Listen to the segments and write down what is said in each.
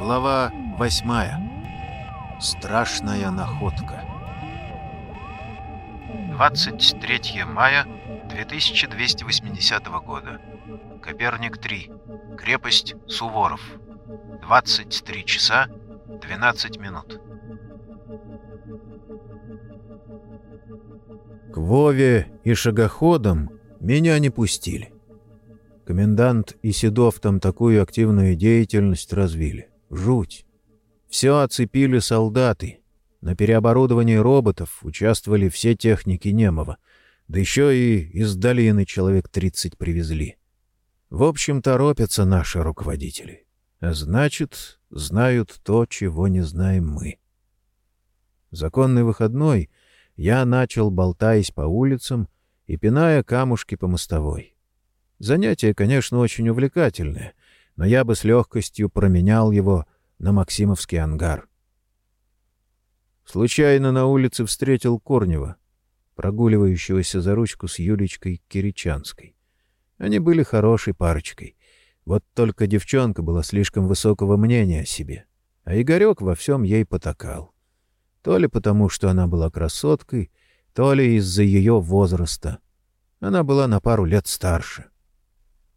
Глава восьмая. Страшная находка. 23 мая 2280 года. Коперник 3. Крепость Суворов. 23 часа 12 минут. К Вове и шагоходам меня не пустили. Комендант и Седов там такую активную деятельность развили. Жуть. Все оцепили солдаты. На переоборудовании роботов участвовали все техники Немова. Да еще и из долины человек 30 привезли. В общем, торопятся наши руководители. А значит, знают то, чего не знаем мы. Законный выходной я начал, болтаясь по улицам и пиная камушки по мостовой. Занятие, конечно, очень увлекательное, но я бы с легкостью променял его на Максимовский ангар. Случайно на улице встретил Корнева, прогуливающегося за ручку с Юлечкой Киричанской. Они были хорошей парочкой. Вот только девчонка была слишком высокого мнения о себе, а Игорек во всем ей потакал. То ли потому, что она была красоткой, то ли из-за ее возраста. Она была на пару лет старше.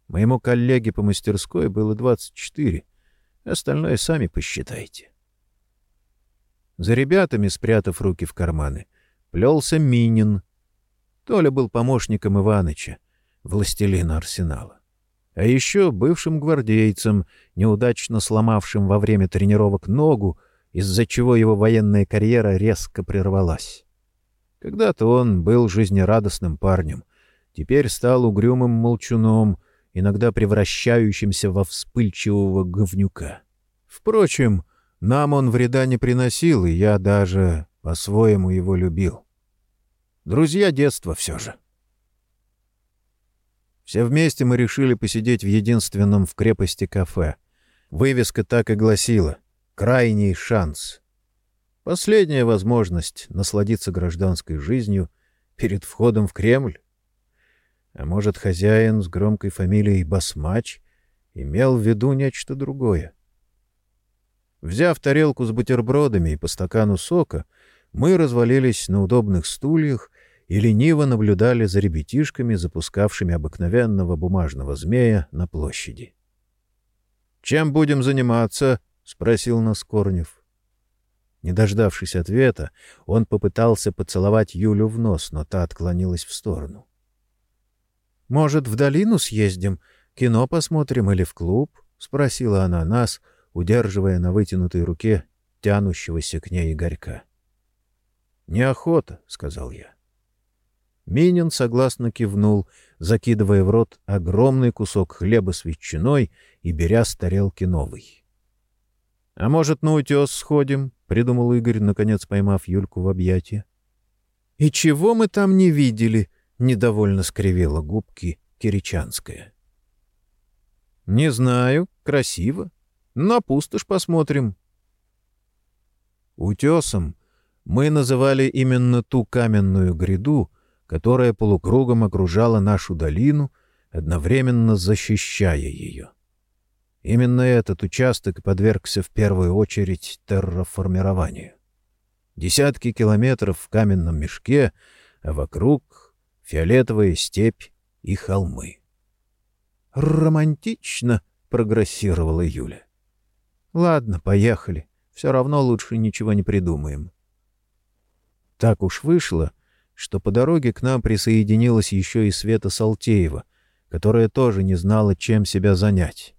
Моему коллеге по мастерской было 24. Остальное сами посчитайте. За ребятами, спрятав руки в карманы, плелся Минин. Толя был помощником Иваныча, властелина арсенала. А еще бывшим гвардейцем, неудачно сломавшим во время тренировок ногу, из-за чего его военная карьера резко прервалась. Когда-то он был жизнерадостным парнем, теперь стал угрюмым молчуном, иногда превращающимся во вспыльчивого говнюка. Впрочем, нам он вреда не приносил, и я даже по-своему его любил. Друзья детства все же. Все вместе мы решили посидеть в единственном в крепости кафе. Вывеска так и гласила «Крайний шанс». Последняя возможность насладиться гражданской жизнью перед входом в Кремль. А может, хозяин с громкой фамилией Басмач имел в виду нечто другое? Взяв тарелку с бутербродами и по стакану сока, мы развалились на удобных стульях и лениво наблюдали за ребятишками, запускавшими обыкновенного бумажного змея на площади. «Чем будем заниматься?» — спросил нас Корнев. Не дождавшись ответа, он попытался поцеловать Юлю в нос, но та отклонилась в сторону. «Может, в долину съездим, кино посмотрим или в клуб?» — спросила она нас, удерживая на вытянутой руке тянущегося к ней Игорька. «Неохота», — сказал я. Минин согласно кивнул, закидывая в рот огромный кусок хлеба с ветчиной и беря с тарелки новый. — А может, на утес сходим? — придумал Игорь, наконец поймав Юльку в объятия. — И чего мы там не видели? — недовольно скривила губки Киричанская. — Не знаю. Красиво. На пустошь посмотрим. Утесом мы называли именно ту каменную гряду, которая полукругом окружала нашу долину, одновременно защищая ее. Именно этот участок подвергся в первую очередь терраформированию. Десятки километров в каменном мешке, а вокруг фиолетовая степь и холмы. «Романтично!» — прогрессировала Юля. «Ладно, поехали. Все равно лучше ничего не придумаем». Так уж вышло, что по дороге к нам присоединилась еще и Света Салтеева, которая тоже не знала, чем себя занять.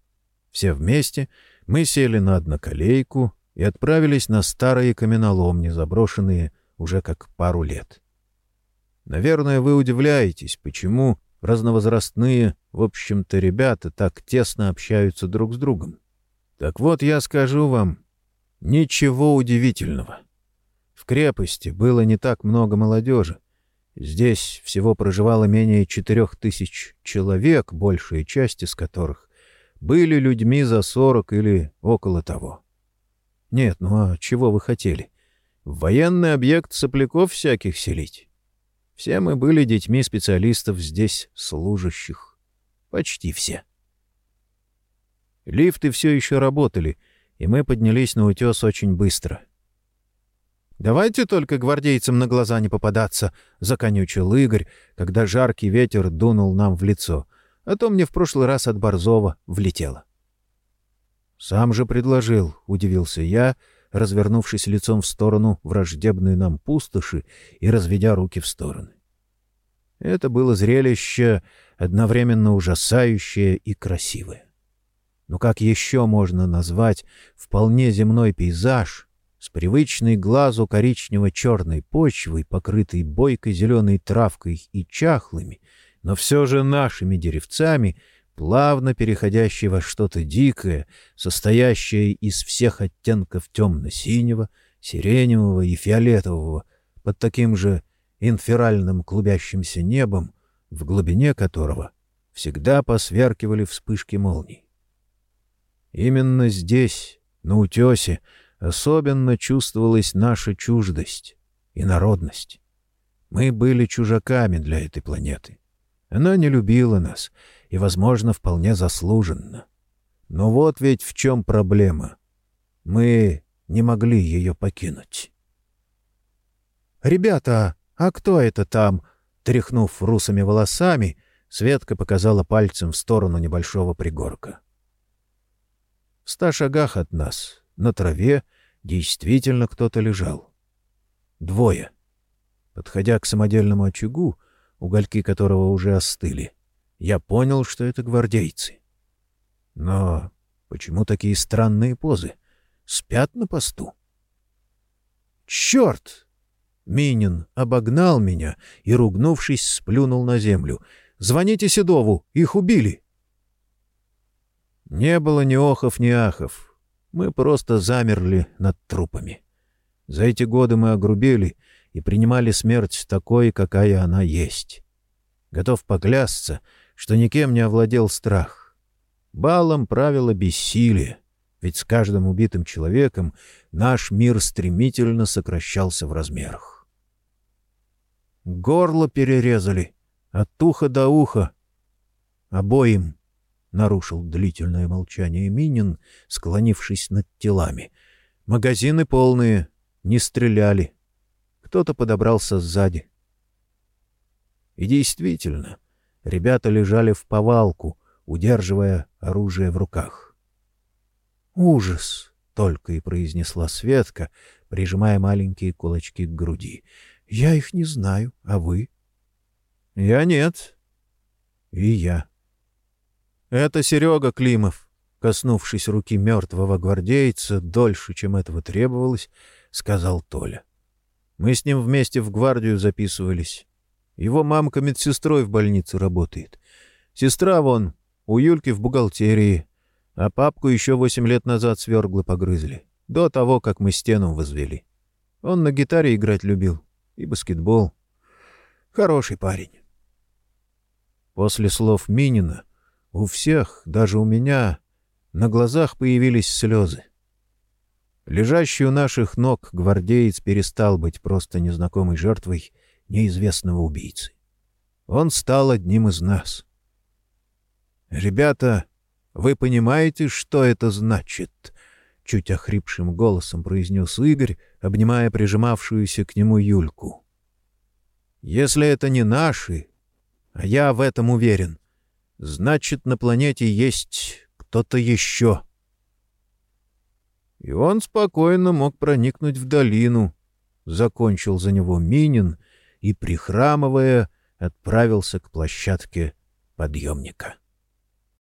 Все вместе мы сели на одноколейку и отправились на старые каменоломни, заброшенные уже как пару лет. Наверное, вы удивляетесь, почему разновозрастные, в общем-то, ребята так тесно общаются друг с другом. Так вот, я скажу вам, ничего удивительного. В крепости было не так много молодежи. Здесь всего проживало менее четырех тысяч человек, большая часть из которых были людьми за сорок или около того. Нет, ну а чего вы хотели? В военный объект сопляков всяких селить? Все мы были детьми специалистов здесь служащих. Почти все. Лифты все еще работали, и мы поднялись на утес очень быстро. «Давайте только гвардейцам на глаза не попадаться», — законючил Игорь, когда жаркий ветер дунул нам в лицо, а то мне в прошлый раз от Борзова влетело. «Сам же предложил», — удивился я, развернувшись лицом в сторону враждебной нам пустоши и разведя руки в стороны. Это было зрелище одновременно ужасающее и красивое. Но как еще можно назвать вполне земной пейзаж с привычной глазу коричнево-черной почвой, покрытой бойкой зеленой травкой и чахлыми, но все же нашими деревцами, плавно переходящий во что-то дикое, состоящее из всех оттенков темно-синего, сиреневого и фиолетового, под таким же инферальным клубящимся небом, в глубине которого всегда посверкивали вспышки молний. Именно здесь, на утесе, особенно чувствовалась наша чуждость и народность. Мы были чужаками для этой планеты. Она не любила нас, и, возможно, вполне заслуженно. Но вот ведь в чем проблема. Мы не могли ее покинуть. «Ребята, а кто это там?» Тряхнув русыми волосами, Светка показала пальцем в сторону небольшого пригорка. В ста шагах от нас, на траве, действительно кто-то лежал. Двое. Подходя к самодельному очагу, угольки которого уже остыли, я понял, что это гвардейцы. Но почему такие странные позы? Спят на посту? «Черт!» Минин обогнал меня и, ругнувшись, сплюнул на землю. «Звоните Седову! Их убили!» Не было ни охов, ни ахов. Мы просто замерли над трупами. За эти годы мы огрубели и принимали смерть такой, какая она есть. Готов поклясться, что никем не овладел страх. Балом правило бессилие, ведь с каждым убитым человеком наш мир стремительно сокращался в размерах. Горло перерезали, от уха до уха. Обоим, — нарушил длительное молчание Минин, склонившись над телами. Магазины полные, не стреляли. Кто-то подобрался сзади. И действительно, ребята лежали в повалку, удерживая оружие в руках. «Ужас!» — только и произнесла Светка, прижимая маленькие кулачки к груди. Я их не знаю, а вы? Я нет. И я. Это Серега Климов, коснувшись руки мертвого гвардейца дольше, чем этого требовалось, сказал Толя. Мы с ним вместе в гвардию записывались. Его мамка медсестрой в больнице работает. Сестра вон, у Юльки в бухгалтерии, а папку еще восемь лет назад сверглы погрызли, до того, как мы стену возвели. Он на гитаре играть любил и баскетбол. Хороший парень. После слов Минина у всех, даже у меня, на глазах появились слезы. Лежащий у наших ног гвардеец перестал быть просто незнакомой жертвой неизвестного убийцы. Он стал одним из нас. «Ребята, вы понимаете, что это значит?» — чуть охрипшим голосом произнес Игорь, обнимая прижимавшуюся к нему Юльку. «Если это не наши, а я в этом уверен, значит, на планете есть кто-то еще». И он спокойно мог проникнуть в долину, закончил за него Минин и, прихрамывая, отправился к площадке подъемника.